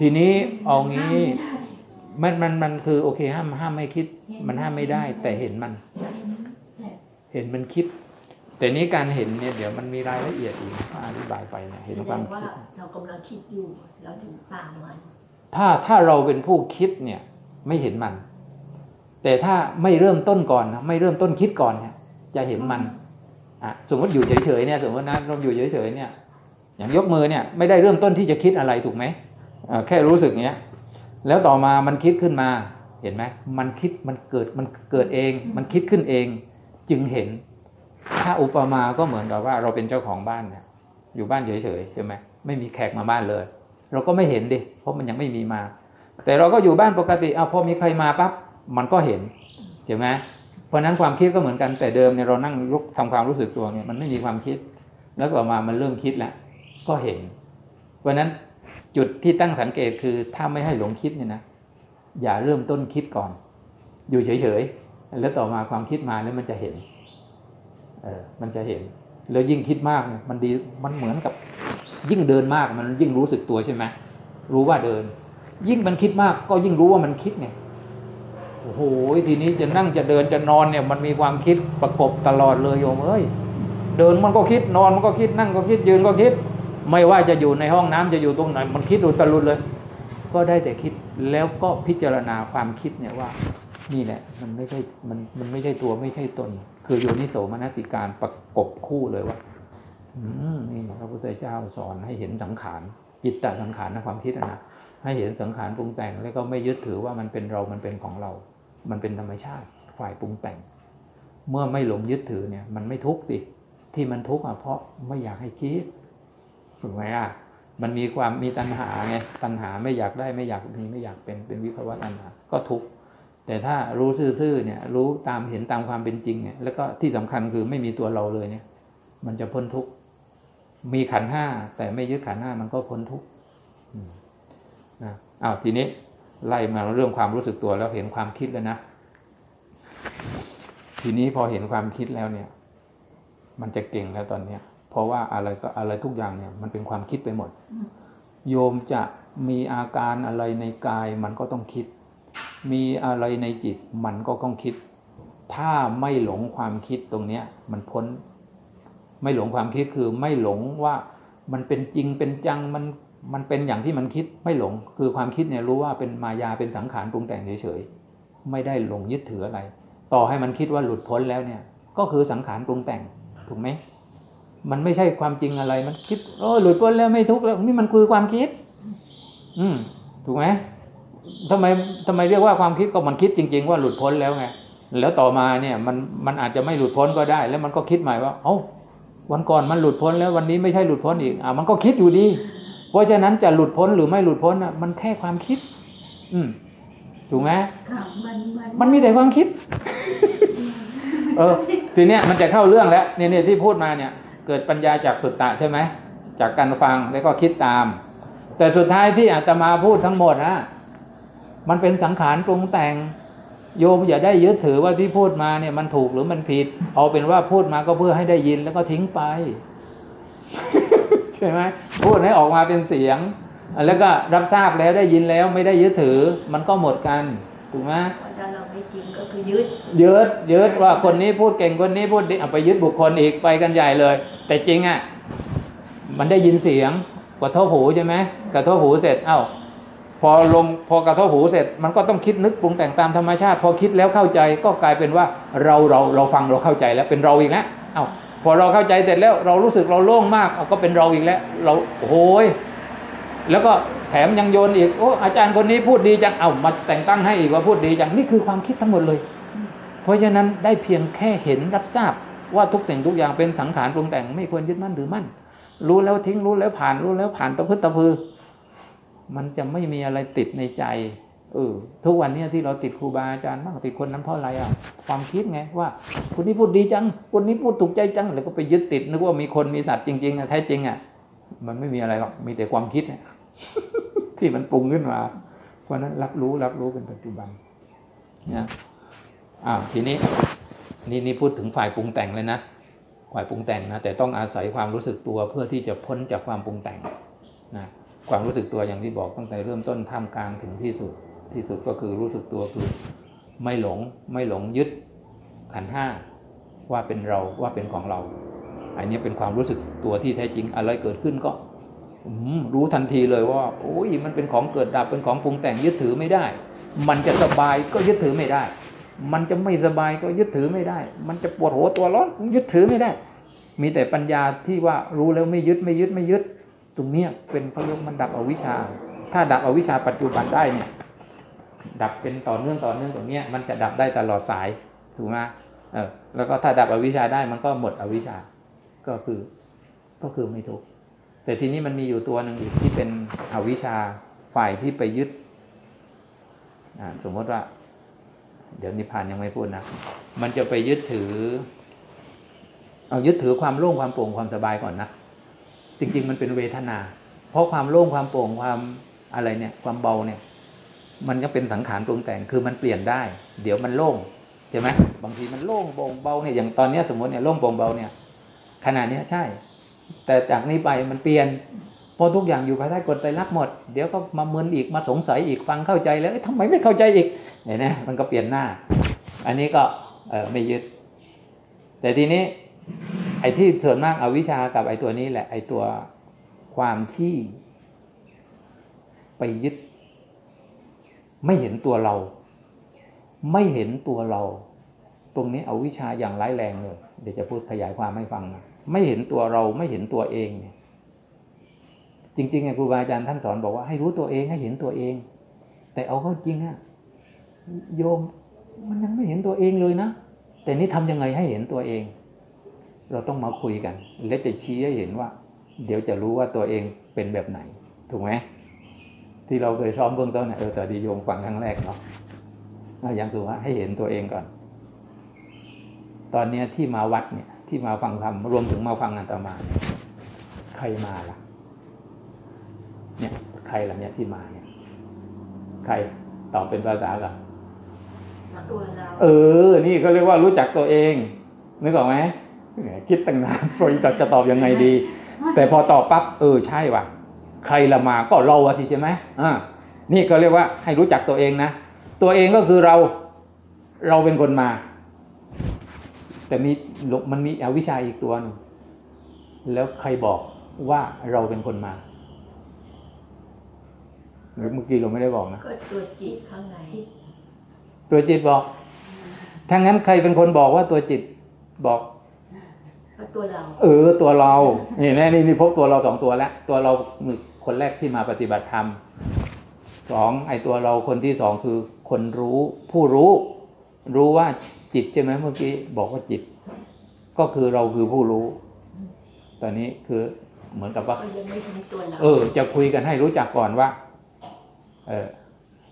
ทีนี้เอางี้มันมันมันคือโอเคห้ามห้ามไม่คิด มันห้ามไม่ได้ แต่เห็นมัน เห็นมันคิด แต่นี้การเห็นเนี่ยเดี๋ยวมันมีรายละเอียดอีกถ้าอธิบายไปเนี่ยเห็นแสคดวามงคิว่าดเรากำลังคิดอยู่เราถึงตามมัน ถ้าถ้าเราเป็นผู้คิดเนี่ย ไม่เห็นมัน แต่ถ้าไม่เริ่มต้นก่อนนะไม่เริ่มต้นคิดก่อนเนี่ย จะเห็นมันอะสมมติอยู่เฉยๆเนี่ยสมมตินะเราอยู่เฉยๆเนี่ย อย่างยกมือเนี่ย ไม่ได้เริ่มต้นที่จะคิดอะไรถูกไหมอ่า แค่รู้สึกเนี้ยแล้วต่อมามันคิดขึ้นมาเห็นไหมมันคิดมันเกิดมันเกิดเอง มันคิดขึ้นเอง จึงเห็น ถ้าอุปมาก็เหมือนกับว่าเราเป็นเจ้าของบ้านเนี่ยอยู่บ้านเฉยๆใช่ไหมไม่มีแขกมาบ้านเลย เราก็ไม่เห็นดิเพราะมันยังไม่มีมา แต่เราก็อยู่บ้านปกติเอาพอมีใครมาปั๊บมันก็เห็นใช่ไหมเพราะนั้นความคิดก็เหมือนกันแต่เดิมเนี่ยเรานั่งลุกทำความรู้สึกตัวเนี่ยมันไม่มีความคิด แล้วต่อมามันเริ่มคิดแล้วก็เห็น เพราะนั้น จุดที่ตั้งสังเกตคือถ้าไม่ให้หลงคิดเนี่ยนะอย่าเริ่มต้นคิดก่อน อยู่เฉยๆแล้วต่อมาความคิดมาแล้วมันจะเห็น เออมันจะเห็น แล้วยิ่งคิดมากมันดีมันเหมือนกับ ยิ่งเดินมากมันยิ่งรู้สึกตัวใช่ไหมรู้ว่าเดิน ยิ่งมันคิดมากก็ยิ่งรู้ว่ามันคิดไงโอ้โหทีนี้จะนั่งจะเดินจะนอนเนี่ย มันมีความคิดประกบตลอดเลยโยมเอ้ยเดินมันก็คิดนอนมันก็คิดนั่งก็คิดยืนก็คิด ไม่ว่าจะอยู่ในห้องน้ำจะอยู่ตรงไหน มันคิดอุตลุดเลย ก็ได้แต่คิดแล้วก็พิจารณาความคิดเนี่ยว่า นี่แหละ มันไม่ใช่มันมันไม่ใช่ตัวไม่ใช่ตน คือโยนิโสมนสิการประกบคู่เลยว่าอืนี่พระพุทธเจ้าสอนให้เห็นสังขารจิตตสังขารนะความคิดนะให้เห็นสังขารปรุงแต่ง แล้วก็ไม่ยึดถือว่ามันเป็นเรา มันเป็นของเรา มันเป็นธรรมชาติฝ่ายปรุงแต่ง เมื่อไม่หลงยึดถือเนี่ย มันไม่ทุกข์สิที่มันทุกข์อะเพราะไม่อยากให้คิด ถูกไหมอะมันมีความมีตัณหาไงตัณหาไม่อยากได้ไม่อยากมีไม่อยากเป็นเป็นวิภวะตัณหาก็ทุกข์แต่ถ้ารู้ซื่อๆเนี่ยรู้ตามเห็นตามความเป็นจริงเนี่ยแล้วก็ที่สำคัญคือไม่มีตัวเราเลยเนี่ย มันจะพ้นทุกข์มีขันห้าแต่ไม่ยึดขันห้ามันก็พ้นทุกข์นะอ้าวทีนี้ไล่มาเรื่องความรู้สึกตัวแล้วเห็นความคิดแล้วนะ ทีนี้พอเห็นความคิดแล้วเนี่ย มันจะเก่งแล้วตอนเนี้ย เพราะว่าอะไรก็อะไรทุกอย่างเนี่ย มันเป็นความคิดไปหมด โยมจะมีอาการอะไรในกายมันก็ต้องคิด มีอะไรในจิตมันก็ต้องคิด ถ้าไม่หลงความคิดตรงเนี้ย มันพ้น ไม่หลงความคิดคือไม่หลงว่ามันเป็นจริงเป็นจังมันมันเป็นอย่างที่มันคิดไม่หลง คือความคิดเนี่ยรู้ว่าเป็นมายาเป็นสังขารปรุงแต่งเฉยๆไม่ได้หลงยึดถืออะไร ต่อให้มันคิดว่าหลุดพ้นแล้วเนี่ย ก็คือสังขารปรุงแต่งถูกไหม มันไม่ใช่ความจริงอะไร มันคิดโอ้หลุดพ้นแล้วไม่ทุกข์แล้วนี่มันคือความคิด อืม ถูกไหมทำไมทำไมเรียกว่าความคิดก็มันคิดจริง ๆ ว่าหลุดพ้นแล้วไงแล้วต่อมาเนี่ย มันมันอาจจะไม่หลุดพ้นก็ได้ แล้วมันก็คิดใหม่ว่า เอ้าวันก่อนมันหลุดพ้นแล้ววันนี้ไม่ใช่หลุดพ้นอีกอะมันก็คิดอยู่ดี เพราะฉะนั้นจะหลุดพ้นหรือไม่หลุดพ้นอะ มันแค่ความคิด อืมถูกไหมค่ะมันมันมันมีแต่ความคิด เออ ทีเนี้ยมันจะเข้าเรื่องแล้วเนี่ยเนี่ยที่พูดมาเนี่ย เกิดปัญญาจากสุตตะใช่ไหมจากการฟังแล้วก็คิดตาม แต่สุดท้ายที่อาตมาพูดทั้งหมดนะมันเป็นสังขารปรุงแต่งโยมอย่าได้ยึดถือว่าที่พูดมาเนี่ยมันถูกหรือมันผิด เอาเป็นว่าพูดมาก็เพื่อให้ได้ยินแล้วก็ทิ้งไป ใช่ไหมพูดให้ออกมาเป็นเสียง แล้วก็รับทราบแล้วได้ยินแล้วไม่ได้ยึดถือ มันก็หมดกัน ถูกไหมถ้าเราไม่จริงก็คือยึดยึดยึดว่าคนนี้พูดเก่งคนนี้พูดดีเอาไปยึดบุคคลอีกไปกันใหญ่เลย แต่จริงอะมันได้ยินเสียงกระทบหูใช่ไหมกระทบหูเสร็จเอ้าพอลมพอกระทบหูเสร็จ มันก็ต้องคิดนึกปรุงแต่งตามธรรมชาติ พอคิดแล้วเข้าใจก็กลายเป็นว่าเราเราเราฟังเราเข้าใจแล้วเป็นเราอีกแล้วเอ้าพอเราเข้าใจเสร็จแล้วเรารู้สึกเราโล่งมากเอาก็เป็นเราอีกแล้ว เราโอ้โหยแล้วก็ แถมยังโยนอีกโอ้อาจารย์คนนี้พูดดีจังเอ้ามาแต่งตั้งให้อีกว่าพูดดีจังนี่คือความคิดทั้งหมดเลย เพราะฉะนั้นได้เพียงแค่เห็นรับทราบว่าทุกสิ่งทุกอย่างเป็นสังขารปรุงแต่งไม่ควรยึดมั่นถือมั่น รู้แล้วทิ้งรู้แล้วผ่านรู้แล้วผ่านตะพึดตะพือ มันจะไม่มีอะไรติดในใจเออทุกวันนี้ที่เราติดครูบาอาจารย์บ้างติดคนนั้นเพราะอะไรอะ ความคิดไงว่าคนนี้พูดดีจัง คนนี้พูดถูกใจจังแล้วก็ไปยึดติดนึกว่ามีคนมีสัตว์จริงๆอะแท้จริงอะมันไม่มีอะไรหรอกมีแต่ความคิด ที่มันปรุงขึ้นมา เพราะนั้นรับรู้รับรู้เป็นปัจจุบันนะอ้าวทีนี้นี่นี่พูดถึงฝ่ายปรุงแต่งเลยนะฝ่ายปรุงแต่งนะแต่ต้องอาศัยความรู้สึกตัวเพื่อที่จะพ้นจากความปรุงแต่งนะความรู้สึกตัวอย่างที่บอกตั้งแต่เริ่มต้นท่ามกลางถึงที่สุดที่สุดก็คือรู้สึกตัวคือไม่หลงไม่หลงยึดขันห้าว่าเป็นเราว่าเป็นของเรา อันนี้เป็นความรู้สึกตัวที่แท้จริงอะไรเกิดขึ้นก็ รู้ทันทีเลยว่า โอ้ยมันเป็นของเกิดดับเป็นของปรุงแต่งยึดถือไม่ได้ มันจะสบายก็ยึดถือไม่ได้ มันจะไม่สบายก็ยึดถือไม่ได้ มันจะปวดหัวตัวร้อนยึดถือไม่ได้ มีแต่ปัญญาที่ว่ารู้แล้วไม่ยึดไม่ยึดไม่ยึด ตรงเนี้ยเป็นพระยกมันดับอวิชชา ถ้าดับอวิชชาปัจจุบันได้เนี่ย ดับเป็นต่อเนื่องต่อเนื่องตรงเนี้ยมันจะดับได้ตลอดสายถูกไหมเออแล้วก็ถ้าดับอวิชชาได้มันก็หมดอวิชชาก็คือก็คือไม่ทุกข์ แต่ทีนี้มันมีอยู่ตัวหนึ่งอีกที่เป็นอวิชชาฝ่ายที่ไปยึดสมมติว่า เดี๋ยวนิพพานยังไม่พูดนะ มันจะไปยึดถือ เอายึดถือความโล่งความโปร่งความสบายก่อนนะ จริง ๆ มันเป็นเวทนา เพราะความโล่งความโปร่งความอะไรเนี่ย ความเบาเนี่ย มันก็เป็นสังขารปรุงแต่งคือมันเปลี่ยนได้ เดี๋ยวมันโล่งใช่ไหมบางทีมันโล่งโปร่งเบาเนี่ยอย่างตอนเนี้ยสมมติเนี่ยโล่งโปร่งเบาเนี่ยขนาดเนี้ยใช่ แต่จากนี้ไปมันเปลี่ยนพราะทุกอย่างอยู่ภายใต้กฎไตรลักษณ์หมด เดี๋ยวก็มามึนอีกมาสงสัยอีกฟังเข้าใจแล้วเอ๊ะทำไมไม่เข้าใจอีกเห็นไหมมันก็เปลี่ยนหน้า อันนี้ก็เออไม่ยึด แต่ทีนี้ ไอ้ที่ส่วนมากเอาวิชากับไอ้ตัวนี้แหละ ไอ้ตัวความที่ไปยึด ไม่เห็นตัวเรา ไม่เห็นตัวเรา ตรงนี้เอาวิชาอย่างร้ายแรงเลยเดี๋ยวจะพูดขยายความให้ฟังนะ ไม่เห็นตัวเราไม่เห็นตัวเองเนี่ยจริงๆไงครูบาอาจารย์ท่านสอนบอกว่าให้รู้ตัวเองให้เห็นตัวเอง แต่เอาเข้าจริงอะโยมมันยังไม่เห็นตัวเองเลยนะ แต่นี่ทำยังไงให้เห็นตัวเอง เราต้องมาคุยกัน และจะชี้ให้เห็นว่า เดี๋ยวจะรู้ว่าตัวเองเป็นแบบไหน ถูกไหมที่เราเคยซ้อมเบื้องต้นน่ะเออแต่ดีโยมฟังครั้งแรกเนาะอาอย่างถือว่าให้เห็นตัวเองก่อน ตอนเนี้ยที่มาวัดเนี่ย ที่มาฟังธรรมรวมถึงมาฟังอาตมาเนี่ยใครมาล่ะ เนี่ยใครล่ะเนี่ยที่มาเนี่ย ใครตอบเป็นภาษากันตัวเราเออ นี่เขาเรียกว่ารู้จักตัวเองนึกออกไหมแหมคิดตั้งนานพอจะจะตอบยังไงดี แต่พอตอบปั๊บเออใช่ว่ะ ใครละมาก็เราอะทีใช่ไหมอ่านี่ก็เรียกว่าให้รู้จักตัวเองนะ ตัวเองก็คือเรา เราเป็นคนมา แต่มีมันมีอวิชชาอีกตัวหนึงแล้วใครบอกว่าเราเป็นคนมาหรือเมื่อกี้เราไม่ได้บอกนะก็ตัวจิตข้างในตัวจิตบอกถ้างั้นใครเป็นคนบอกว่าตัวจิตบอกก็ตัวเรา เออ ตัวเรานี่แน่นี่นี่พบตัวเราสองตัวแล้วตัวเราคือคนแรกที่มาปฏิบัติธรรมสองไอตัวเราคนที่สองคือคนรู้ ผู้รู้ รู้ว่า จิตใช่ไหมเมื่อกี้บอกว่าจิต ก็คือเราคือผู้รู้ ตอนนี้คือเหมือนกับว่าก็ยังไม่ถึงตัวเราเออ จะคุยกันให้รู้จักก่อนว่า เออ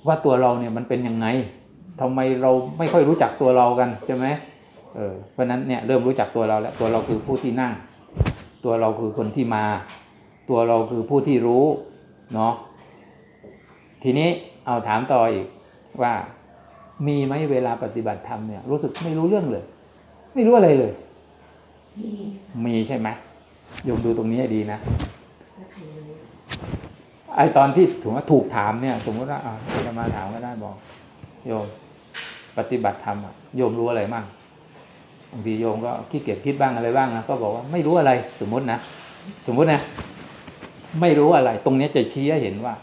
ว่าตัวเราเนี่ยมันเป็นยังไงทำไมเราไม่ค่อยรู้จักตัวเรากันใช่ไหมเออเพราะฉะนั้นเนี่ยเริ่มรู้จักตัวเราแล้วตัวเราคือผู้ที่นั่ง ตัวเราคือคนที่มา ตัวเราคือผู้ที่รู้เนาะทีนี้เอาถามต่ออีกว่า มีไหมเวลาปฏิบัติธรรมเนี่ย รู้สึกไม่รู้เรื่องเลย ไม่รู้อะไรเลยนี่มีใช่ไหมโยมดูตรงนี้ให้ดีนะแล้วใครรู้ไอตอนที่ถูกว่าถูกถามเนี่ย สมมติว่าอ่าจะมาถามก็ได้บอก โยมปฏิบัติธรรมอะโยมรู้อะไรบ้างบางทีโยมก็ขี้เกียจคิดบ้างอะไรบ้างนะก็บอกว่าไม่รู้อะไร สมมตินะสมมตินะไม่รู้อะไร ตรงเนี้ยจะชี้ให้เห็นว่า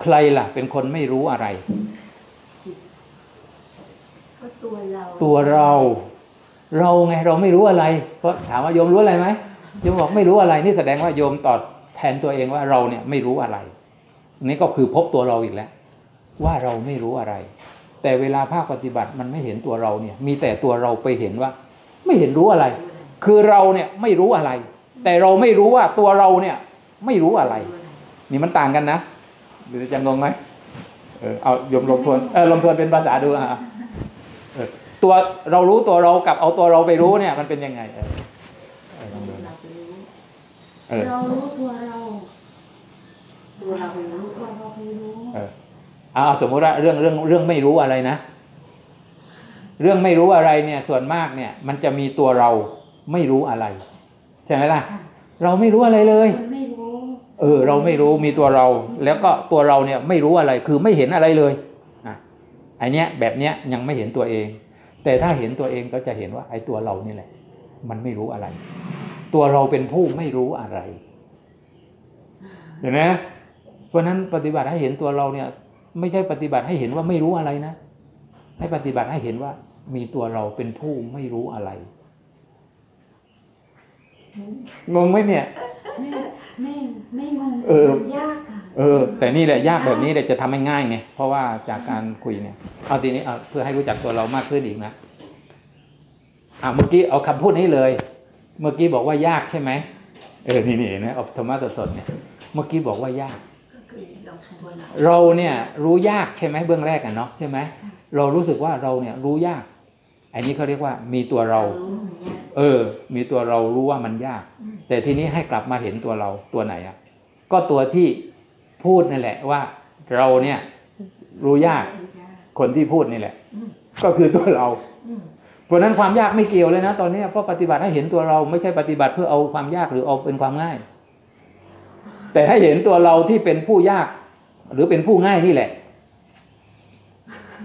ใครล่ะ เป็นคนไม่รู้อะไรจิต ก็ตัวเราตัวเรา เราไงเราไม่รู้อะไร เพราะถามว่าโยมรู้อะไรไหมโยมบอกไม่รู้อะไรนี่แสดงว่าโยมตอบแทนตัวเองว่าเราเนี่ยไม่รู้อะไรนี่ก็คือพบตัวเราอีกแล้ว ว่าเราไม่รู้อะไร แต่เวลาภาคปฏิบัติมันไม่เห็นตัวเราเนี่ย มีแต่ตัวเราไปเห็นว่า ไม่เห็นรู้อะไร คือเราเนี่ยไม่รู้อะไร แต่เราไม่รู้ว่าตัวเราเนี่ย ไม่รู้อะไร นี่มันต่างกันนะหรือจะงงไหมเออเอาโยมลงทวนเออลงทวนเป็นภาษาดูอะ ตัวเรารู้ตัวเรากับเอาตัวเราไปรู้เนี่ย มันเป็นยังไงเออเออลองดูเราไปรู้เออเรารู้ตัวเราตัวเราไปรู้ตัวเราไปรู้เออเอาเอาสมมติว่าเรื่องเรื่องเรื่องไม่รู้อะไรนะ เรื่องไม่รู้อะไรเนี่ย ส่วนมากเนี่ย มันจะมีตัวเราไม่รู้อะไร ใช่ไหมล่ะ เราไม่รู้อะไรเลยมันไม่รู้เออ เราไม่รู้มีตัวเรา แล้วก็ตัวเราเนี่ยไม่รู้อะไรคือไม่เห็นอะไรเลยอะไอเนี้ยแบบเนี้ยยังไม่เห็นตัวเอง แต่ถ้าเห็นตัวเองก็จะเห็นว่าไอตัวเรานี่แหละ มันไม่รู้อะไร ตัวเราเป็นผู้ไม่รู้อะไรเห็นไหมเพราะฉะนั้นปฏิบัติให้เห็นตัวเราเนี่ย ไม่ใช่ปฏิบัติให้เห็นว่าไม่รู้อะไรนะ ให้ปฏิบัติให้เห็นว่ามีตัวเราเป็นผู้ไม่รู้อะไรงงไหมเนี่ย ไม่ไม่ไม่งงเออมันยากค่ะ เออ แต่นี่แหละยากแบบนี้แหละจะทำให้ง่ายไงเพราะว่าจากการคุยเนี่ยเอาทีนี้เอาเพื่อให้รู้จักตัวเรามากขึ้นอีกนะอ่าเมื่อกี้เอาคำพูดนี้เลย เมื่อกี้บอกว่ายากใช่ไหมเออนี่นี่นะอาธรรมะสดเนี่ยเมื่อกี้บอกว่ายาก เราเนี่ยรู้ยากใช่ไหมเบื้องแรกอะเนาะใช่ไหมเรารู้สึกว่าเราเนี่ยรู้ยาก อันนี้เขาเรียกว่ามีตัวเรารู้ยากเออ มีตัวเรารู้ว่ามันยาก แต่ทีนี้ให้กลับมาเห็นตัวเราตัวไหนอะ ก็ตัวที่ พูดนั่นแหละว่าเราเนี่ยรู้ยากยากคนที่พูดนี่แหละอืมก็คือตัวเราอืมเพราะฉะนั้นความยากไม่เกี่ยวเลยนะตอนนี้เพราะปฏิบัติให้เห็นตัวเราไม่ใช่ปฏิบัติเพื่อเอาความยากหรือเอาเป็นความง่าย แต่ให้เห็นตัวเราที่เป็นผู้ยาก หรือเป็นผู้ง่ายนี่แหละ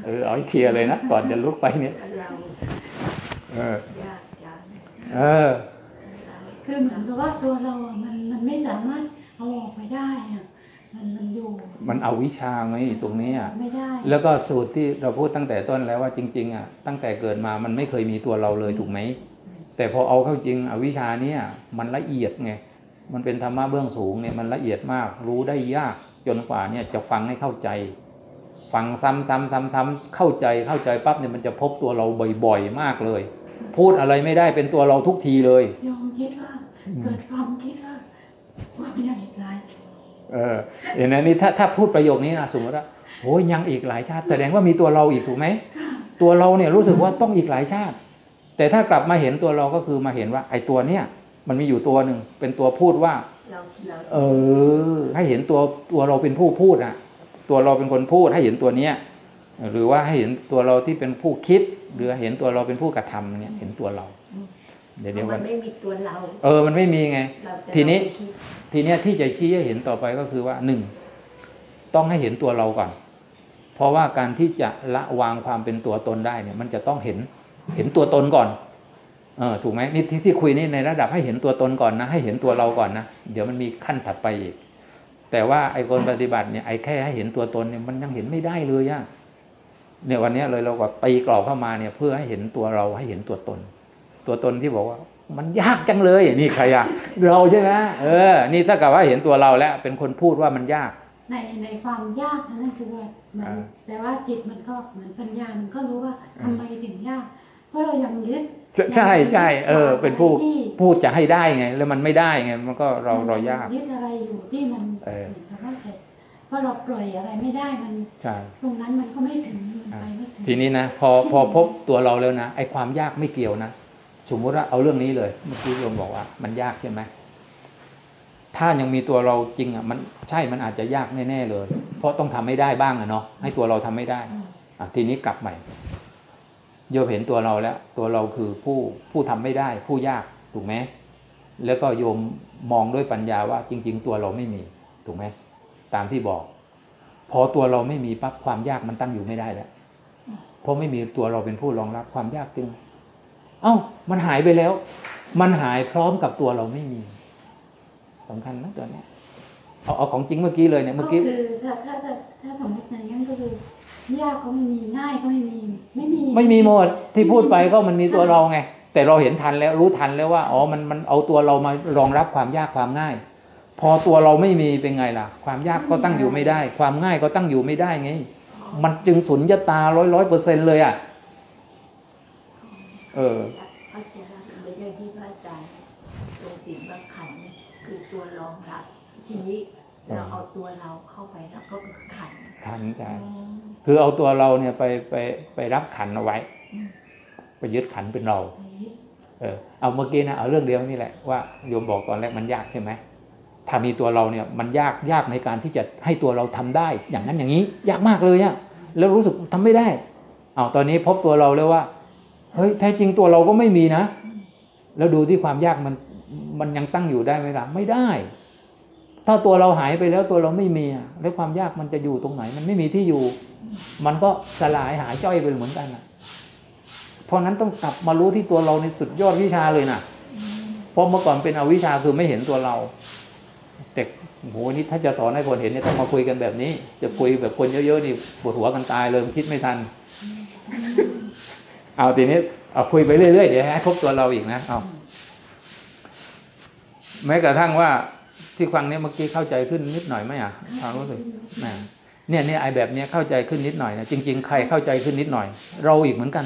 เออเอาให้เคลียร์เลยนะก่อนจะลุกไปเนี่ยเราเออยากยากเออเราคือเหมือนกับว่าตัวเราอะมันมันไม่สามารถเอาออกไปได้อะ มันมันอยู่ มันเอาวิชาไงตรงนี้อะไม่ได้ แล้วก็สูตรที่เราพูดตั้งแต่ต้นแล้วว่าจริง ๆ อะ ตั้งแต่เกิดมามันไม่เคยมีตัวเราเลยถูกไหม แต่พอเอาเข้าจริงอวิชาเนี่ยมันละเอียดไง มันเป็นธรรมะเบื้องสูงเนี่ยมันละเอียดมาก รู้ได้ยากจนกว่าเนี่ยจะฟังให้เข้าใจ ฟังซ้ำซ้ำซ้ำซ้ำเข้าใจเข้าใจปั๊บเนี่ยมันจะพบตัวเราบ่อย ๆ มากเลย พูดอะไรไม่ได้เป็นตัวเราทุกทีเลยโยมคิดว่าเกิดความคิดว่าว่าไม่ยังอีกหลาย เออเห็นไหมนี่ถ้าถ้าพูดประโยคนี้นะสมมติว่าโอ้ยยังอีกหลายชาติ แสดงว่ามีตัวเราอีกถูกไหมตัวเราเนี่ยรู้สึกว่าต้องอีกหลายชาติ แต่ถ้ากลับมาเห็นตัวเราก็คือมาเห็นว่า ไอ้ตัวเนี้ยมันมีอยู่ตัวหนึ่งเป็นตัวพูดว่าเราที่เราเออ ให้เห็นตัวตัวเราเป็นผู้พูดอะ ตัวเราเป็นคนพูดให้เห็นตัวเนี้ยหรือว่าให้เห็นตัวเราที่เป็นผู้คิด หรือเห็นตัวเราเป็นผู้กระทำเนี่ย เห็นตัวเรา เดี๋ยวเพเดี๋ยวราะวัมันนไม่มีตัวเรา เออ มันไม่มีไงเราจะทีนี้เราไปคิด ทีเนี้ยที่จะชี้ให้เห็นต่อไปก็คือว่าหนึ่งต้องให้เห็นตัวเราก่อน เพราะว่าการที่จะละวางความเป็นตัวตนได้เนี่ย มันจะต้องเห็นเห็นตัวตนก่อนเออถูกไหมนี่ที่ที่คุยนี่ในระดับให้เห็นตัวตนก่อนนะ ให้เห็นตัวเราก่อนนะเดี๋ยวมันมีขั้นถัดไปอีก แต่ว่าไอ้คนปฏิบัติเนี่ยไอ้แค่ให้เห็นตัวตนเนี่ยมันยังเห็นไม่ได้เลยอะเนี่ยวันนี้เลยเราก็ตีกรอบเข้ามาเนี่ย เพื่อให้เห็นตัวเราให้เห็นตัวตน ตัวตนที่บอกว่า มันยากจังเลยนี่ใครอะเราใช่ไหมเออ นี่ถ้ากับว่าเห็นตัวเราแล้ว เป็นคนพูดว่ามันยาก ในในความยากนั่นคือว่ามันอ่าแต่ว่าจิตมันก็เหมือนปัญญามันก็รู้ว่าทำไมถึงยาก เพราะเรายังยึดใช่ใช่ใช่เออ เป็นผู้ที่พูดจะให้ได้ไง แล้วมันไม่ได้ไง มันก็เราเรายากยึดอะไรอยู่ที่มันเออเหมือนกับว่าแต่เพราะเราปล่อยอะไรไม่ได้มันใช่ตรงนั้นมันก็ไม่ถึงมันไปไม่ถึงทีนี้นะพอพอพบตัวเราแล้วนะไอ้ความยากไม่เกี่ยวนะ สมมติว่าเอาเรื่องนี้เลยเมื่อกี้โยมบอกว่า มันยากใช่ไหมถ้ายังมีตัวเราจริงอะ มันใช่มันอาจจะยากแน่ๆเลย เพราะต้องทำให้ได้บ้างอะเนาะให้ตัวเราทำไม่ได้อะทีนี้กลับใหม่โยมเห็นตัวเราแล้ว ตัวเราคือผู้ผู้ทำไม่ได้ ผู้ยากถูกไหมแล้วก็โยมมองด้วยปัญญาว่า จริง ๆ ตัวเราไม่มี ถูกไหมตามที่บอก พอตัวเราไม่มีปั๊บความยากมันตั้งอยู่ไม่ได้แล้วเพราะไม่มีตัวเราเป็นผู้รองรับความยากจึง เอ้ามันหายไปแล้ว มันหายพร้อมกับตัวเราไม่มีสำคัญนะตัวเนี้ยเอาเอาของจริงเมื่อกี้เลยเนี่ยเมื่อกี้ก็คือถ้าถ้าถ้าถ้าสมมติอย่างนั้นก็คือยากก็ไม่มีง่ายก็ไม่มีไม่มี ไม่มีหมดที่พูดไปก็มันมีตัวเราไง แต่เราเห็นทันแล้วรู้ทันแล้วว่าอ๋อมันมันเอาตัวเรามารองรับความยากความง่าย พอตัวเราไม่มีเป็นไงล่ะ ความยากก็ตั้งอยู่ไม่ได้ ความง่ายก็ตั้งอยู่ไม่ได้ไง มันจึงสุญญตาร้อยร้อยเปอร์เซ็นเลยอะ เออเข้าใจแล้วเหมือนอย่างที่พระอาจารย์ตรงสิ่งบางขันธ์คือตัวรองรับทีนี้เราเอาตัวเราเข้าไปแล้วก็คือขันธ์ขันใจคือเอาตัวเราเนี่ยไปไปไปรับขันเอาไว้ ไปยึดขันเป็นเรา เออ เอาเมื่อกี้นะเอาเรื่องเดียวนี่แหละว่าโยมบอกตอนแรกมันยากใช่ไหมถ้ามีตัวเราเนี่ยมันยากยากในการที่จะให้ตัวเราทำได้ อย่างนั้นอย่างนี้ ยากมากเลยอะแล้วรู้สึกทำไม่ได้ เอาตอนนี้พบตัวเราแล้วว่า เฮ้ยแท้จริงตัวเราก็ไม่มีนะ แล้วดูที่ความยากมันมันยังตั้งอยู่ได้ไหมล่ะไม่ได้ ถ้าตัวเราหายไปแล้วตัวเราไม่มีแล้วความยากมันจะอยู่ตรงไหน มันไม่มีที่อยู่ มันก็สลายหายจ้อยไปเหมือนกันนะเพราะนั้นต้องกลับมารู้ที่ตัวเราในสุดยอดวิชาเลยนะเพราะเมื่อก่อนเป็นอวิชชาคือไม่เห็นตัวเราแต่โหนี่ถ้าจะสอนให้คนเห็นเนี่ยต้องมาคุยกันแบบนี้ จะคุยแบบคนเยอะๆนี่ปวดหัวกันตายเลยคิดไม่ทัน เอาทีนี้เอาคุยไปเรื่อยๆเดี๋ยวให้ครบตัวเราอีกนะเอาแม้กระทั่งว่าที่ฟังเนี่ยเมื่อกี้เข้าใจขึ้นนิดหน่อยไหมอะความรู้สึกนะเนี่ยเนี่ยไอแบบเนี้ยเข้าใจขึ้นนิดหน่อยนะจริง ๆ ใครเข้าใจขึ้นนิดหน่อย เราอีกเหมือนกัน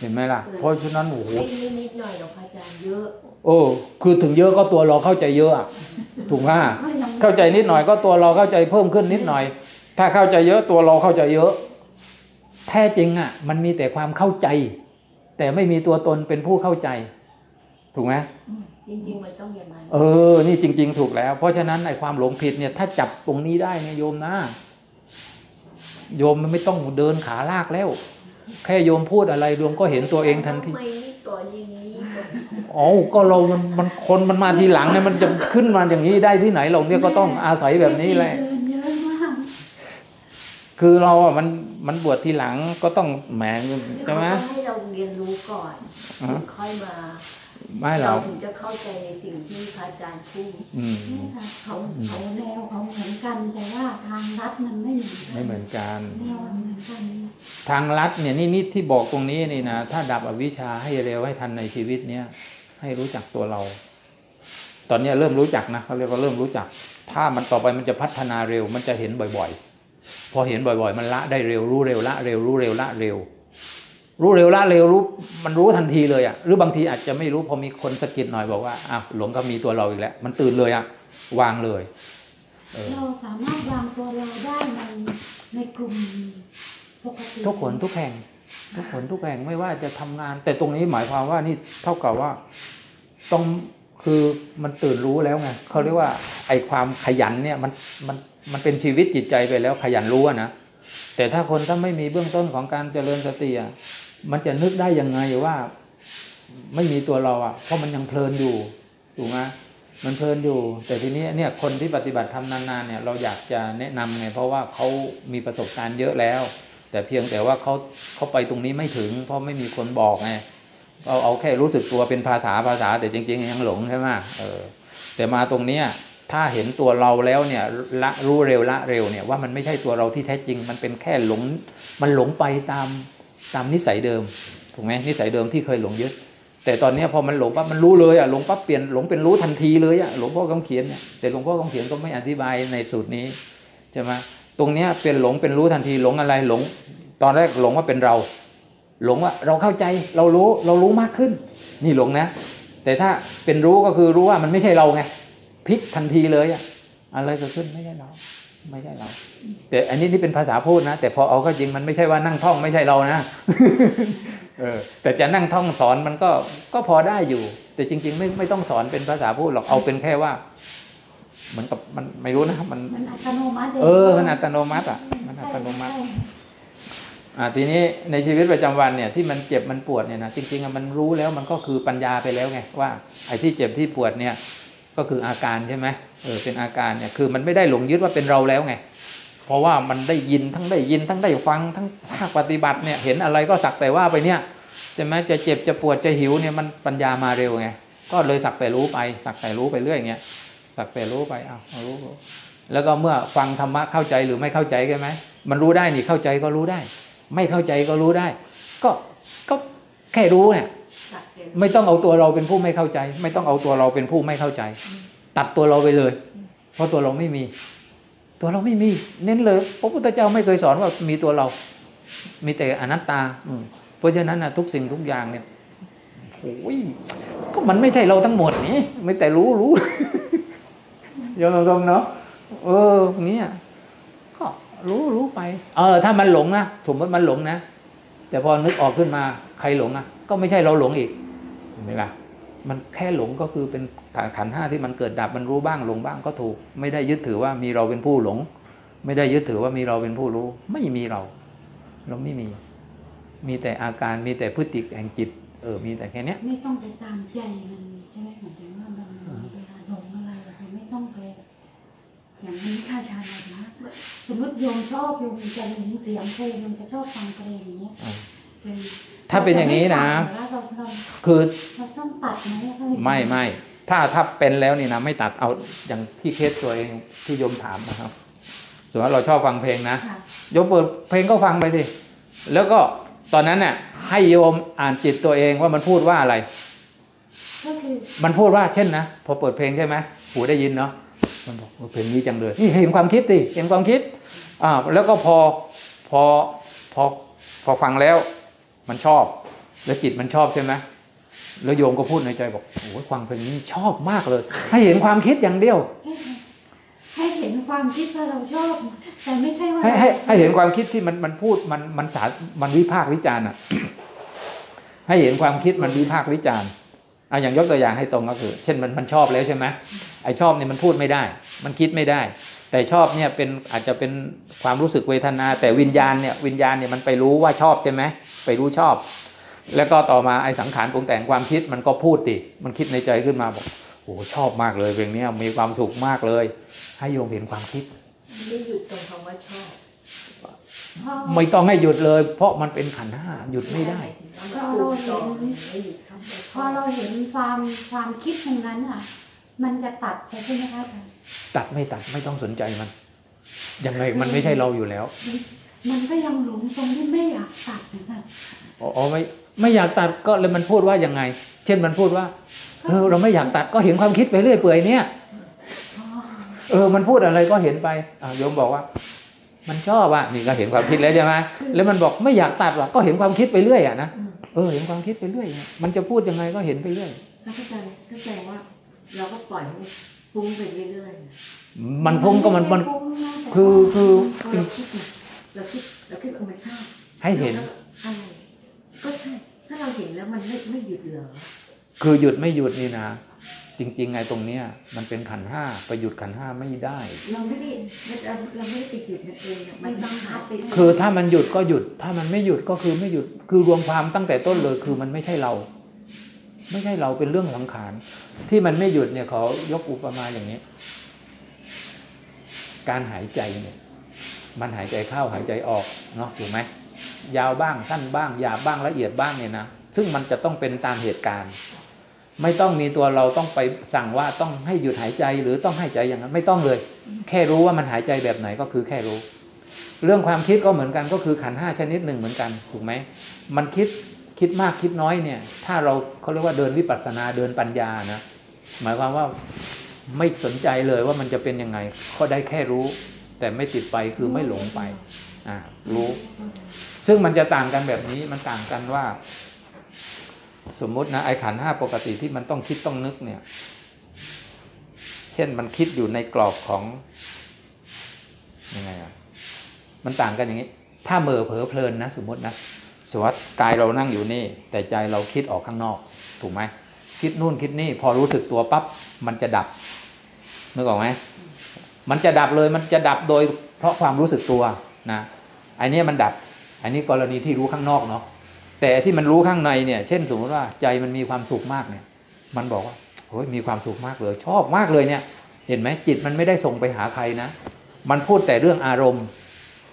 เห็นไหมล่ะ เพราะฉะนั้นโอ้โหไม่ไม่นิดหน่อยหรอกพระอาจารย์เยอะโอ้คือถึงเยอะก็ตัวเราเข้าใจเยอะอะถูกไหมก็ยังเข้าใจนิดหน่อยก็ตัวเราเข้าใจเพิ่มขึ้นนิดหน่อย ถ้าเข้าใจเยอะตัวเราเข้าใจเยอะแท้จริงอะมันมีแต่ความเข้าใจ แต่ไม่มีตัวตนเป็นผู้เข้าใจ ถูกไหมจริงๆมันต้องอย่างนั้นเออ นี่จริง ๆ ถูกแล้ว เพราะฉะนั้นไอ้ความหลงผิดเนี่ย ถ้าจับตรงนี้ได้เนี่ยโยมนะ โยมมันไม่ต้องเดินขาลากแล้ว แค่โยมพูดอะไรโยมก็เห็นตัวเองทันทีทำไมไม่สอนอย่างนี้ก่อนอ๋อก็เรามันมันคนมันมาทีหลังเนี่ยมันจะขึ้นมาอย่างนี้ได้ที่ไหนเราเนี่ยก็ต้องอาศัยแบบนี้แหละเดินเยอะมาก คือเราอะมันมันบวชทีหลังก็ต้องแหมใช่ไหมเขาก็ให้เราเรียนรู้ก่อนอ่าถึงค่อยมาไม่หรเราอกถึงจะเข้าใจในสิ่งที่พระอาจารย์พูดอืมนี่ค่ะเขาเขาแนวเขาเหมือนกัน แต่ว่าทางลัดมันไม่เหมือนกัไม่เหมือนกันแนวมันเหมือนกัน ทางลัดเนี่ยนี่นี่ที่บอกตรงนี้นี่นะถ้าดับอวิชชาให้เร็วให้ทันในชีวิตเนี้ยให้รู้จักตัวเรา ตอนเนี้ยเริ่มรู้จักนะเขาเรียกว่าเริ่มรู้จัก ถ้ามันต่อไปมันจะพัฒนาเร็วมันจะเห็นบ่อย ๆ พอเห็นบ่อย ๆ มันละได้เร็วรู้เร็วละเร็วรู้เร็วละเร็ว รู้เร็วละเร็วรู้มันรู้ทันทีเลยอะ่ะหรือบางทีอาจจะไม่รู้พอมีคนสะกิดหน่อยบอกว่าอ้าวหลงก็มีตัวเราอีกแล้ว มันตื่นเลยอะ่ะวางเลยเออเราสามารถวางตัวเราได้ในในกลุ่มปกติทุกคนทุกแห่งทุกคนทุกแห่งไม่ว่าจะทำงาน แต่ตรงนี้หมายความว่านี่เท่ากับว่าต้องคือมันตื่นรู้แล้วไงเขาเรียกว่าไอความขยันเนี่ยมันมัน มันเป็นชีวิตจิตใจไปแล้วขยันรู้อะนะแต่ถ้าคนถ้าไม่มีเบื้องต้นของการเจริญสติอะมันจะนึกได้ยังไงว่า ไม่มีตัวเราอะ เพราะมันยังเพลินอยู่ถูกไหมมันเพลินอยู่ แต่ทีนี้เนี่ยคนที่ปฏิบัติทำนานๆเนี่ยเราอยากจะแนะนำไงเพราะว่าเขามีประสบการณ์เยอะแล้ว แต่เพียงแต่ว่าเขาเขาไปตรงนี้ไม่ถึง เพราะไม่มีคนบอกไงเอาเอาแค่รู้สึกตัวเป็นภาษาภาษาแต่จริงๆยังหลงใช่ไหมเออแต่มาตรงเนี้ย ถ้าเห็นตัวเราแล้วเนี่ยละรู้เร็วละเร็วเนี่ยว่ามันไม่ใช่ตัวเราที่แท้จริง มันเป็นแค่หลงมันหลงไปตามตามนิสัยเดิมถูกไหมนิสัยเดิมที่เคยหลงยึดแต่ตอนนี้พอมันหลงปั๊บมันรู้เลยอะหลงปั๊บเปลี่ยนหลงเป็นรู้ทันทีเลยอะหลวงพ่อคำเขียนเนี่ยแต่หลวงพ่อคำเขียนก็ไม่อธิบายในสูตรนี้ใช่ไหมตรงเนี้ยเป็นหลงเป็นรู้ทันทีหลงอะไรหลง ตอนแรกหลงว่าเป็นเรา หลงว่าเราเข้าใจเรารู้เรารู้มากขึ้น นี่หลงนะ แต่ถ้าเป็นรู้ก็คือรู้ว่ามันไม่ใช่เราไง พลิกทันทีเลยอะอะไรเกิดขึ้นไม่ใช่เรา ไม่ใช่เรา แต่อันนี้นี่เป็นภาษาพูดนะ แต่พอเอาเข้าจริงมันไม่ใช่ว่านั่งท่องไม่ใช่เรานะเออแต่จะนั่งท่องสอนมันก็ก็พอได้อยู่ แต่จริง ๆ ไม่ไม่ต้องสอนเป็นภาษาพูดหรอกเอาเป็นแค่ว่า เหมือนกับมันไม่รู้นะมันมันอัตโนมัติเออมันอัตโนมัติอะมันอัตโนมัติใช่อ่าทีนี้ในชีวิตประจำวันเนี่ยที่มันเจ็บมันปวดเนี่ยนะจริงๆอะมันรู้แล้วมันก็คือปัญญาไปแล้วไงว่าไอ้ที่เจ็บที่ปวดเนี่ย ก็คืออาการใช่ไหมเออเป็นอาการเนี่ยคือมันไม่ได้หลงยึดว่าเป็นเราแล้วไง เพราะว่ามันได้ยินทั้งได้ยินทั้งได้ฟังทั้งภาคปฏิบัติเนี่ยเห็นอะไรก็สักแต่ว่าไปเนี่ยใช่ไหมจะเจ็บจะปวดจะหิวเนี่ยมันปัญญามาเร็วไงก็เลยสักแต่รู้ไป สักแต่รู้ไปเรื่อยเงี้ยสักแต่รู้ไปอ้าวเอารู้แล้วก็เมื่อฟังธรรมะเข้าใจหรือไม่เข้าใจใช่ไหมมันรู้ได้นี่เข้าใจก็รู้ได้ ไม่เข้าใจก็รู้ได้ ก็ก็แค่รู้เนี่ย ไม่ต้องเอาตัวเราเป็นผู้ไม่เข้าใจ ไม่ต้องเอาตัวเราเป็นผู้ไม่เข้าใจ ตัดตัวเราไปเลย เพราะตัวเราไม่มี ตัวเราไม่มี เน้นเลยพระพุทธเจ้าไม่เคยสอนว่ามีตัวเรา มีแต่อนัตตา อืมเพราะฉะนั้นนะทุกสิ่งทุกอย่างเนี่ยโอ้ยก็มันไม่ใช่เราทั้งหมดนี่ไม่แต่รู้รู้ยอมตรงๆเนาะเออเนี่ยก็รู้รู้ไป เออ ถ้ามันหลงนะสมมติมันหลงนะแต่พอนึกออกขึ้นมา ใครหลงอะ ก็ไม่ใช่เราหลงอีกเห็นไหมล่ะมันแค่หลงก็คือเป็นขันธ์ห้าที่มันเกิดดับมันรู้บ้างหลงบ้างก็ถูก ไม่ได้ยึดถือว่ามีเราเป็นผู้หลง ไม่ได้ยึดถือว่ามีเราเป็นผู้รู้ ไม่มีเรา เราไม่มี มีแต่อาการมีแต่พฤติแห่งจิต เออ มีแต่แค่เนี้ยไม่ต้องไปตามใจมันใช่ไหมหมายถึงว่ามันเวลาหลงอะไรเราไม่ต้องไปอย่างนี้ค่ะอาจารย์นะสมมติโยมชอบโยมจะหลงเสียงเพลงโยมจะชอบฟังเพลงอย่างเงี้ยอ่าเป็น ถ้าเป็นอย่างนี้นะเราเราเราคือเราต้องตัดไหมถ้าไม่ไม่ถ้าถ้าเป็นแล้วนี่นะไม่ตัดเอาอย่างที่เคสตัวเองที่โยมถามนะครับส่วนว่าเราชอบฟังเพลงนะค่ะโยมเปิดเพลงก็ฟังไปดิแล้วก็ตอนนั้นเนี่ยให้โยมอ่านจิตตัวเองว่ามันพูดว่าอะไรก็คือมันพูดว่าเช่นนะพอเปิดเพลงใช่ไหมหูได้ยินเนาะมันบอกเออเพลงนี้จังเลยนี่เห็นความคิดดิเห็นความคิดอ่าแล้วก็พอพอพอพอฟังแล้ว มันชอบ แล้วจิตมันชอบใช่ไหมแล้วโยมก็พูดในใจบอกโอ้ยฟังเพลงนี้ชอบมากเลย ให้เห็นความคิดอย่างเดียว ให้ให้เห็นความคิดว่าเราชอบ แต่ไม่ใช่ว่าให้ให้ให้เห็นความคิดที่มันมันพูดมันมันสามันวิพากษ์วิจารณ์อะ ให้เห็นความคิดมันวิพากษ์วิจารณ์เอาอย่างยกตัวอย่างให้ตรงก็คือ เช่นมันมันชอบแล้วใช่ไหมไอชอบเนี่ยมันพูดไม่ได้ มันคิดไม่ได้ แต่ชอบเนี่ยเป็นอาจจะเป็นความรู้สึกเวทนา แต่วิญญาณเนี่ยวิญญาณเนี่ยมันไปรู้ว่าชอบใช่ไหมไปรู้ชอบ แล้วก็ต่อมาไอสังขารปรุงแต่งความคิดมันก็พูดดิมันคิดในใจขึ้นมาบอกโอ้ชอบมากเลยเพลงเนี้ยมีความสุขมากเลย ให้โยมเห็นความคิดไม่หยุดตรงคำว่าชอบพอไม่ต้องให้หยุดเลย เพราะมันเป็นขันธ์ห้าหยุดไม่ได้เราพูดต่อไม่หยุดคำว่าชพออบเราเห็นความความคิดตรงนั้นอะ มันจะตัดไปใช่ไหมคะอาจารย์ ตัดไม่ตัดไม่ต้องสนใจมัน ยังไงมันไม่ใช่เราอยู่แล้ว มันก็ยังหลงตรงที่ไม่อยากตัดนะคะอ๋ออ๋อไม่ไม่อยากตัดก็เลยมันพูดว่ายังไง เช่นมันพูดว่าเออเราไม่อยากตัดก็เห็นความคิดไปเรื่อยเปื่อยเนี่ยอ๋อเออ มันพูดอะไรก็เห็นไปอ่าโยมบอกว่า มันชอบอะนี่ก็เห็นความคิดแล้วใช่ไหมแล้วมันบอกไม่อยากตัดหรอกก็เห็นความคิดไปเรื่อยอะนะอืมเออเห็นความคิดไปเรื่อยเนี่ยมันจะพูดยังไงก็เห็นไปเรื่อยแล้วก็จะก็แสดงว่า เราก็ปล่อยให้มัน ฟุ้งไปเรื่อยมันพุ่งก็มันมันไใช่ฟุ้งนะแต่คือว่าคือๆพอเราคิดเนี่ยเราคิดเราคิดว่ามันชอบให้เห็นชอบแล้วอะไรก็ใช่ถ้าเราเห็นแล้วมันไม่ไม่หยุดเหรอคือหยุดไม่หยุดนี่นะจริงๆไงตรงเนี้ยมันเป็นขันธ์ห้าไปหยุดขันธ์ห้าไม่ได้ เราไม่ได้เราเราไม่ได้ไปหยุดมันเองอะมันบังคับไปคือถ้ามันหยุดก็หยุด ถ้ามันไม่หยุดก็คือไม่หยุด คือรวมความตั้งแต่ต้นเลย คือมันไม่ใช่เรา ไม่ใช่เราเป็นเรื่องสังขาร ที่มันไม่หยุดเนี่ยขายกอุปมาอย่างนี้ การหายใจเนี่ย มันหายใจเข้าหายใจออกเนาะถูกไหมยาวบ้างสั้นบ้างหยาบบ้างละเอียดบ้างเนี่ยนะซึ่งมันจะต้องเป็นตามเหตุการณ์ ไม่ต้องมีตัวเราต้องไปสั่งว่าต้องให้หยุดหายใจหรือต้องหายใจอย่างนั้นไม่ต้องเลย แค่รู้ว่ามันหายใจแบบไหนก็คือแค่รู้ เรื่องความคิดก็เหมือนกันก็คือขันห้าชนิดหนึ่งเหมือนกันถูกไหมมันคิด คิดมากคิดน้อยเนี่ย ถ้าเราเขาเรียกว่าเดินวิปัสสนาเดินปัญญานะหมายความว่าไม่สนใจเลยว่ามันจะเป็นยังไงก็ได้แค่รู้ แต่ไม่ติดไปคือไม่หลงไปอ่ารู้ ซึ่งมันจะต่างกันแบบนี้มันต่างกันว่า สมมตินะไอ้ขันห้าปกติที่มันต้องคิดต้องนึกเนี่ย เช่นมันคิดอยู่ในกรอบของยังไงอะมันต่างกันอย่างนี้ ถ้าเหม่อเผลอเพลินนะ สมมตินะ สมมติกายเรานั่งอยู่นี่ แต่ใจเราคิดออกข้างนอก ถูกไหมคิดนู่นคิดนี่ พอรู้สึกตัวปั๊บมันจะดับนึกออกไหมมันจะดับเลยมันจะดับโดยเพราะความรู้สึกตัวนะอันนี้มันดับ อันนี้กรณีที่รู้ข้างนอกเนาะแต่ที่มันรู้ข้างในเนี่ย เช่นสมมติว่าใจมันมีความสุขมากเนี่ย มันบอกว่าโอ้ยมีความสุขมากเลย ชอบมากเลยเนี่ย เห็นไหมจิตมันไม่ได้ส่งไปหาใครนะ มันพูดแต่เรื่องอารมณ์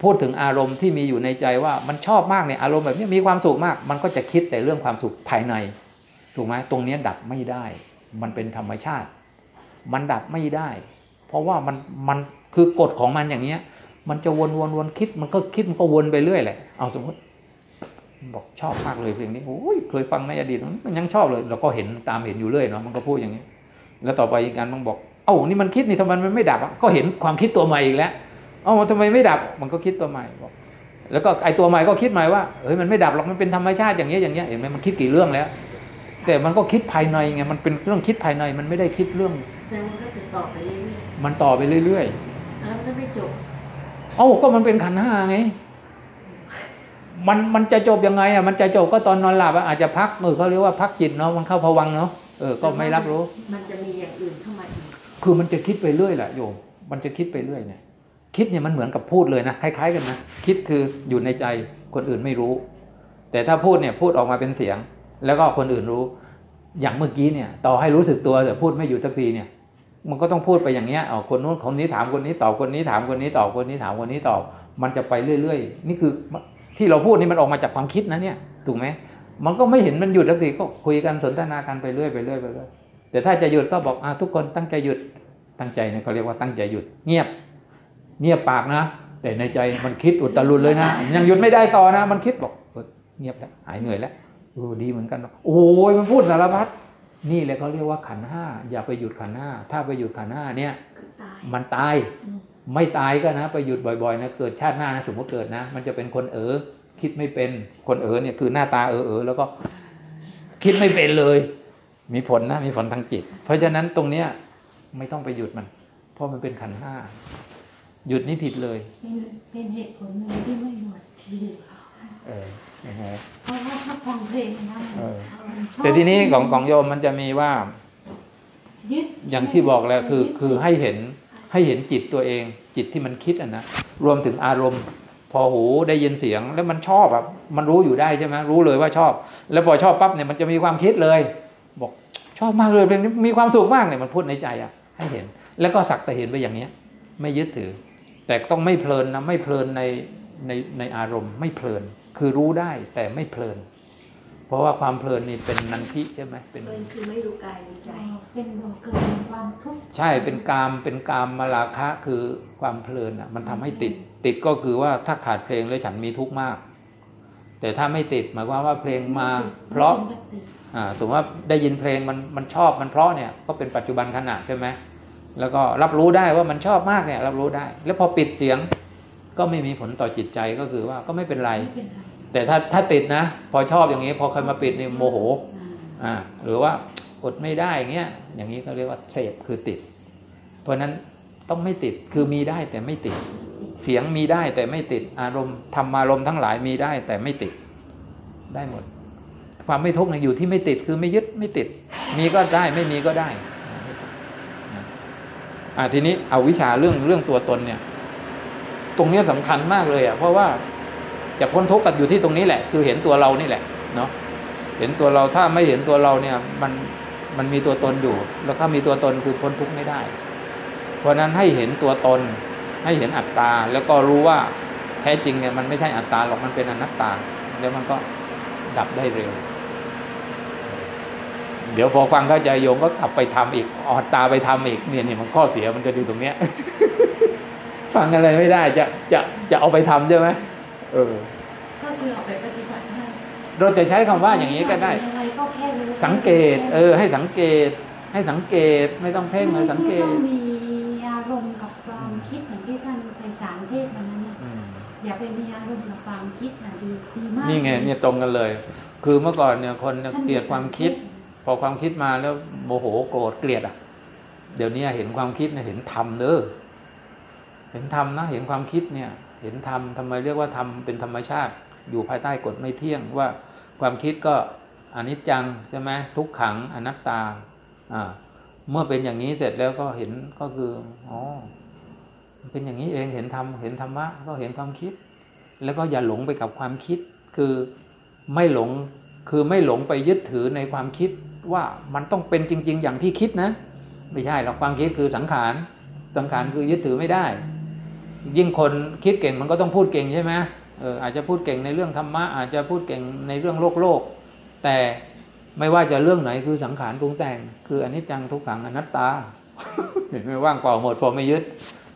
พูดถึงอารมณ์ที่มีอยู่ในใจว่ามันชอบมากเนี่ยอารมณ์แบบนี้มีความสุขมาก มันก็จะคิดแต่เรื่องความสุขภายในถูกไหมตรงนี้ดับไม่ได้ มันเป็นธรรมชาติ มันดับไม่ได้ เพราะว่ามันมันคือกฎของมันอย่างเงี้ย มันจะวนวนวนคิดมันก็คิดมันก็วนไปเรื่อยแหละเอาสมมติ บอกชอบมากเลยเพลงนี้โอ้ยเคยฟังในอดีตมันยังชอบเลย เราก็เห็นตามเห็นอยู่เรื่อยเนาะมันก็พูดอย่างนี้แล้วต่อไปอีกอันมันบอกเอ้านี่มันคิดนี่ทำไมมันไม่ดับก็เห็นความคิดตัวใหม่อีกแล้ว เอ้าทำไมไม่ดับมันก็คิดตัวใหม่บอกแล้วก็ไอตัวใหม่ก็คิดใหม่ว่าเฮ้ยมันไม่ดับหรอกมันเป็นธรรมชาติอย่างเงี้ยอย่างเงี้ยเห็นไหมมันคิดกี่เรื่องแล้ว แต่มันก็คิดภายในไงมันเป็นเรื่องคิดภายในมันไม่ได้คิดเรื่องแสดงว่ามันก็จะต่อไปเรื่อยมันต่อไปเรื่อยๆแล้วมันก็ไม่จบๆเอ้าก็มันเป็นขันธ์ห้าไงมันมันจะจบยังไงอะมันจะจบก็ตอนนอนหลับอะอาจจะพักมือเขาเรียกว่าพักจิตเนาะมันเข้าภวังค์เนาะเออก็ไม่รับรู้ มันจะมีอย่างอื่นเข้ามาอีกคือมันจะคิดไปเรื่อยแหละโยมมันจะคิดไปเรื่อยเนี่ย คิดเนี่ยมันเหมือนกับพูดเลยนะคล้าย ๆ กันนะคิดคืออยู่ในใจคนอื่นไม่รู้ แต่ถ้าพูดเนี่ยพูดออกมาเป็นเสียง แล้วก็คนอื่นรู้ อย่างเมื่อกี้เนี่ย ต่อให้รู้สึกตัวแต่พูดไม่อยู่สักทีเนี่ย มันก็ต้องพูดไปอย่างเงี้ยอ๋อคนนู้นคนนี้ถามคนนี้ตอบคนนี้ถามคนนี้ตอบคนนี้ถามคนนี้ตอบมันจะไปเรื่อย ๆ นี่คือที่เราพูดนี่มันออกมาจากความคิดนะเนี่ยถูกไหมมันก็ไม่เห็นมันหยุดสักทีก็คุยกันสนทนากันไปเรื่อยไปเรื่อยไปเรื่อยแต่ถ้าจะหยุดก็บอกอะทุกคนตั้งใจหยุดตั้งใจเนี่ยเขาเรียกว่าตั้งใจหยุดเงียบ เงียบปากนะ แต่ในใจมันคิดอุตรุดเลยนะยังหยุดไม่ได้ต่อนะ มันคิดบอกเออเงียบแล้วหายเหนื่อยแล้วเออดีเหมือนกัน โอ้ยมันพูดสารพัดนี่แหละเขาเรียกว่าขันธ์ห้าอย่าไปหยุดขันธ์ห้าถ้าไปหยุดขันธ์ห้าเนี่ยคือตายมันตายไม่ตายก็นะ ไปหยุดบ่อยๆนะเกิดชาติหน้านะสมมติเกิดนะ มันจะเป็นคนเออคิดไม่เป็นคนเออเนี่ยคือหน้าตาเออเออแล้วก็คิดไม่เป็นเลย มีผลนะมีผลทางจิต เพราะฉะนั้นตรงเนี้ยไม่ต้องไปหยุดมัน เพราะมันเป็นขันธ์ห้า หยุดนี่ผิดเลยเป็นเป็นเหตุผลหนึ่งที่ไม่บวชชีเออยังไงเพราะว่าถ้าฟังเพลงนะเออมันชอบแต่ทีนี้ของของโยมมันจะมีว่ายึดอย่างที่บอกแล้วคือคือให้เห็นให้เห็นจิตตัวเอง จิตที่มันคิดอะนะรวมถึงอารมณ์ พอหูได้ยินเสียงแล้วมันชอบแบบมันรู้อยู่ได้ใช่ไหมรู้เลยว่าชอบ แล้วพอชอบปั๊บเนี่ยมันจะมีความคิดเลย บอกชอบมากเลยเพลงนี้มีความสุขมากเนี่ยมันพูดในใจอะ ให้เห็น แล้วก็สักแต่เห็นไปอย่างเนี้ย ไม่ยึดถือ แต่ต้องไม่เพลินนะไม่เพลินในในในอารมณ์ ไม่เพลิน คือรู้ได้แต่ไม่เพลิน เพราะว่าความเพลินนี่เป็นนันทิใช่ไหมเป็นมันคือไม่รู้กายรู้ใจ เป็นบ่อเกิดเป็นความทุกข์ใช่เป็นกามเป็นกามมาราคะคือความเพลินอะมันทำให้ติด ติดก็คือว่าถ้าขาดเพลงแล้วฉันมีทุกข์มาก แต่ถ้าไม่ติดหมายความว่าเพลงมา เพราะไม่ป็นปกติอ่าสมมติว่าได้ยินเพลงมันมันชอบมันเพราะเนี่ยก็เป็นปัจจุบันขณะใช่ไหม แล้วก็รับรู้ได้ว่ามันชอบมากเนี่ย รับรู้ได้ แล้วพอปิดเสียงก็ไม่มีผลต่อจิตใจก็คือว่าก็ไม่เป็นไร แต่ถ้าถ้าติดนะ พอชอบอย่างนี้ พอใครมาปิดนี่โมโหอ่าหรือว่าอดไม่ได้อย่างเงี้ยอย่างนี้เขาเรียกว่าเสพคือติด เพราะฉะนั้นต้องไม่ติดคือมีได้แต่ไม่ติด เสียงมีได้แต่ไม่ติดอารมณ์ธรรมารมณ์ทั้งหลายมีได้แต่ไม่ติดได้หมด ความไม่ทุกข์เนี่ยอยู่ที่ไม่ติดคือไม่ยึดไม่ติด มีก็ได้ไม่มีก็ได้ อ่าทีนี้เอาวิชาเรื่องเรื่องตัวตนเนี่ย ตรงนี้ยสำคัญมากเลยอะเพราะว่าจะพ้นทุกข์กันอยู่ที่ตรงนี้แหละ คือเห็นตัวเรานี่แหละเนาะเห็นตัวเราถ้าไม่เห็นตัวเราเนี่ย มันมันมีตัวตนอยู่ แล้วถ้ามีตัวตนคือพ้นทุกข์ไม่ได้ เพราะฉะนั้นให้เห็นตัวตน ให้เห็นอัตตา แล้วก็รู้ว่าแท้จริงเนี่ยมันไม่ใช่อัตตาหรอกมันเป็นอนัตตา แล้วมันก็ดับได้เร็ว เดี๋ยวพอฟังเข้าใจโยมก็กลับไปทำอีกเอาอัตตาไปทำอีกเนี่ยนี่มันข้อเสียมันจะดูตรงเนี้ย ฟังอะไรไม่ได้จะจะจะเอาไปทำใช่ไหมเออก็คือเอาไปปฏิบัติให้เราจะใช้คำว่าอย่างนี้ก็ได้ยังไงก็แค่รู้สังเกต เออ ให้สังเกต ให้สังเกตไม่ต้องเพ่งเลยสังเกไม่ตต้องมีอารมณ์กับความคิดอย่างที่ท่านไปสารเทศน์วันนั้นนะอืมอย่าไปมีอารมณ์กับความคิดนะดีดีมากนี่ไงเนี่ยตรงกันเลย คือเมื่อก่อนเนี่ยคนเนี่ยเกลียดความคิด พอความคิดมาแล้วโมโหโกรธเกลียดอะ เดี๋ยวนี้เห็นความคิดเนี่ยเห็นธรรมเด้อเห็นธรรมนะเห็นความคิดเนี่ย เห็นธรรมทำไมเรียกว่าธรรมเป็นธรรมชาติ อยู่ภายใต้กฎไม่เที่ยงว่าความคิดก็อนิจจังใช่ไหมทุกขังอนัตตาอ่าเมื่อเป็นอย่างนี้เสร็จแล้วก็เห็นก็คืออ๋อเป็นอย่างนี้เองเห็นธรรมเห็นธรรมะก็เห็นความคิด แล้วก็อย่าหลงไปกับความคิด คือไม่หลงคือไม่หลงไปยึดถือในความคิด ว่ามันต้องเป็นจริง ๆ อย่างที่คิดนะ ไม่ใช่หรอกความคิดคือสังขาร สังขารคือยึดถือไม่ได้ ยิ่งคนคิดเก่งมันก็ต้องพูดเก่งใช่ไหมเอออาจจะพูดเก่งในเรื่องธรรมะอาจจะพูดเก่งในเรื่องโลกโลก แต่ไม่ว่าจะเรื่องไหนคือสังขารปรุงแต่ง คืออนิจจังทุกขังอนัตตาเห็นไม่ว่างเปล่าหมดพอไม่ยึด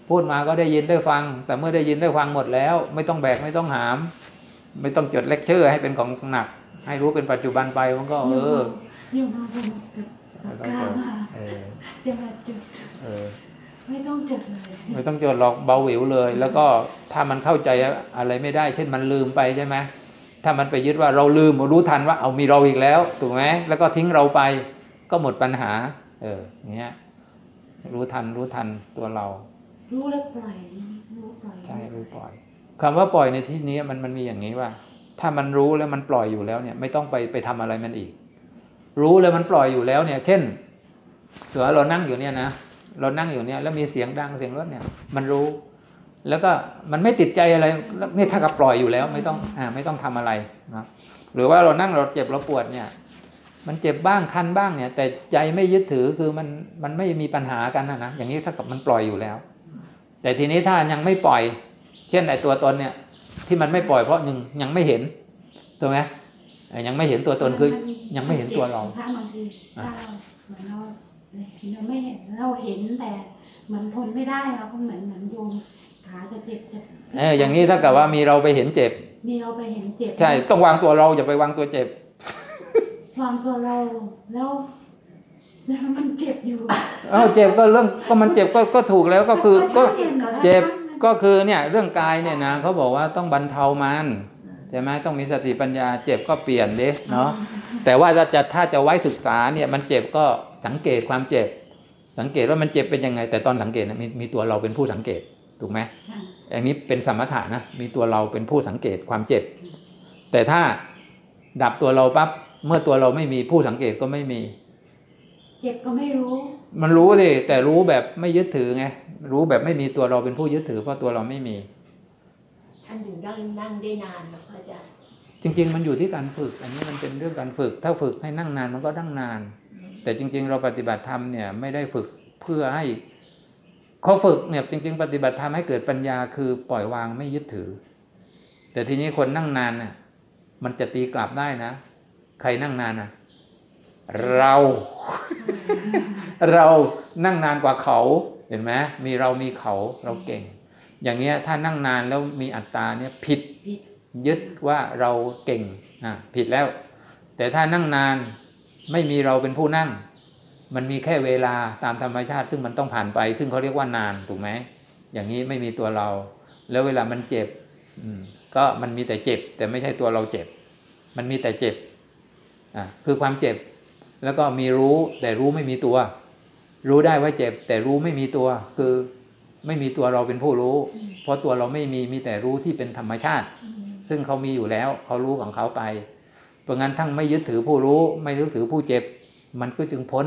พูดมาก็ได้ยินได้ฟัง แต่เมื่อได้ยินได้ฟังหมดแล้ว ไม่ต้องแบกไม่ต้องหาม ไม่ต้องจดเลคเชอร์ให้เป็นของหนัก ให้รู้เป็นปัจจุบันไปมันก็เออ อยู่มาบนกับปากกามาเออจะมาจุดเออไม่ต้องจดเลยไม่ต้องจดหรอกเบาหวิวเลย แล้วก็ถ้ามันเข้าใจอะไรไม่ได้ เช่นมันลืมไปใช่ไหมถ้ามันไปยึดว่าเราลืมรู้ทันว่าเอามีเราอีกแล้วถูกไหมแล้วก็ทิ้งเราไป ก็หมดปัญหา เอออย่างเงี้ยรู้ทันรู้ทันตัวเรา รู้แล้วปล่อยรู้ปล่อยใช่รู้ปล่อยคำว่าปล่อยในที่นี้มันมันมีอย่างนี้ว่า ถ้ามันรู้แล้วมันปล่อยอยู่แล้วเนี่ย ไม่ต้องไปไปทำอะไรมันอีก รู้แล้วมันปล่อยอยู่แล้วเนี่ย เช่นเสือเรานั่งอยู่เนี่ยนะเรานั่งอยู่เนี่ยแล้วมีเสียงดังเสียงรถเนี่ย มันรู้ แล้วก็มันไม่ติดใจอะไรแล้วนี่ถ้ากับปล่อยอยู่แล้วไม่ต้องอ่าไม่ต้องทำอะไรนะหรือว่าเรานั่งเราเจ็บเราปวดเนี่ย มันเจ็บบ้างคันบ้างเนี่ย แต่ใจไม่ยึดถือคือมันมันไม่มีปัญหากันนะนะอย่างนี้ถ้ากับมันปล่อยอยู่แล้ว แต่ทีนี้ถ้ายังไม่ปล่อย เช่นไอตัวตนเนี่ย ที่มันไม่ปล่อยเพราะหนึ่งยังไม่เห็นถูกไหม ยังไม่เห็นตัวตนคือยังไม่เห็นตัวเราถ้าบางทีถ้าเราเหมือนเราเราไม่เห็นเราเห็นแต่เหมือนทนไม่ได้เราก็เหมือนเหมือนโยมขาจะเจ็บจะเอออย่างนี้ถ้ากับว่ามีเราไปเห็นเจ็บ มีเราไปเห็นเจ็บ ใช่ต้องวางตัวเราอย่าไปวางตัวเจ็บ วางตัวเราแล้วแล้วมันเจ็บอยู่เอ้าเจ็บก็เรื่องก็มันเจ็บก็ก็ถูกแล้วก็คือก็เจ็บหรอเจ็บก็คือเนี่ยเรื่องกายเนี่ยนะเขาบอกว่าต้องบรรเทามัน ใช่ไหมต้องมีสติปัญญาเจ็บก็เปลี่ยนเด้เนาะแต่ว่าถ้าจะถ้าจะไว้ศึกษาเนี่ยมันเจ็บก็สังเกตความเจ็บ สังเกตว่ามันเจ็บเป็นยังไง แต่ตอนสังเกตนะมีมีตัวเราเป็นผู้สังเกตถูกไหมค่ะอันนี้เป็นสมถะนะมีตัวเราเป็นผู้สังเกตความเจ็บ แต่ถ้าดับตัวเราปั๊บเมื่อตัวเราไม่มีผู้สังเกตก็ไม่มี เจ็บก็ไม่รู้ มันรู้ดิแต่รู้แบบไม่ยึดถือไงรู้แบบไม่มีตัวเราเป็นผู้ยึดถือเพราะตัวเราไม่มี ท่านถึงนั่งนั่งได้นานนะพระอาจารย์ จริง ๆ มันอยู่ที่การฝึก อันนี้มันเป็นเรื่องการฝึก ถ้าฝึกให้นั่งนานมันก็นั่งนาน แต่จริง ๆ เราปฏิบัติธรรมเนี่ยไม่ได้ฝึกเพื่อให้เขาฝึกเนี่ยจริง ๆ ปฏิบัติธรรมให้เกิดปัญญาคือปล่อยวางไม่ยึดถือ แต่ทีนี้คนนั่งนานเนี่ยมันจะตีกลับได้นะ ใครนั่งนานนะเรา เรานั่งนานกว่าเขา เห็นไหมมีเรามีเขาเราเก่ง อย่างเงี้ยถ้านั่งนานแล้วมีอัตตาเนี่ยผิดผิดยึดว่าเราเก่งอะผิดแล้ว แต่ถ้านั่งนานไม่มีเราเป็นผู้นั่ง มันมีแค่เวลาตามธรรมชาติ ซึ่งมันต้องผ่านไป ซึ่งเขาเรียกว่านานถูกไหมอย่างนี้ไม่มีตัวเรา แล้วเวลามันเจ็บอืมก็มันมีแต่เจ็บ แต่ไม่ใช่ตัวเราเจ็บ มันมีแต่เจ็บอะคือความเจ็บ แล้วก็มีรู้แต่รู้ไม่มีตัว รู้ได้ว่าเจ็บ แต่รู้ไม่มีตัวคือ ไม่มีตัวเราเป็นผู้รู้ เพราะตัวเราไม่มีมีแต่รู้ที่เป็นธรรมชาติ ซึ่งเขามีอยู่แล้วเขารู้ของเขาไป เพราะงั้นทั้งไม่ยึดถือผู้รู้ ไม่ยึดถือผู้เจ็บ มันก็จึงพ้น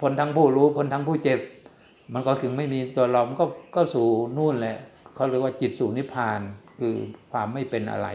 พ้นทั้งผู้รู้พ้นทั้งผู้เจ็บ มันก็ถึงไม่มีตัวเรา มันก็ก็สู่นู่นแหละเขาเรียกว่าจิตสู่นิพพานคือความไม่เป็นอะไร